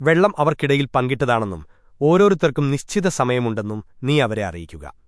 വെള്ളം അവർക്കിടയിൽ പങ്കിട്ടതാണെന്നും ഓരോരുത്തർക്കും നിശ്ചിത സമയമുണ്ടെന്നും നീ അവരെ അറിയിക്കുക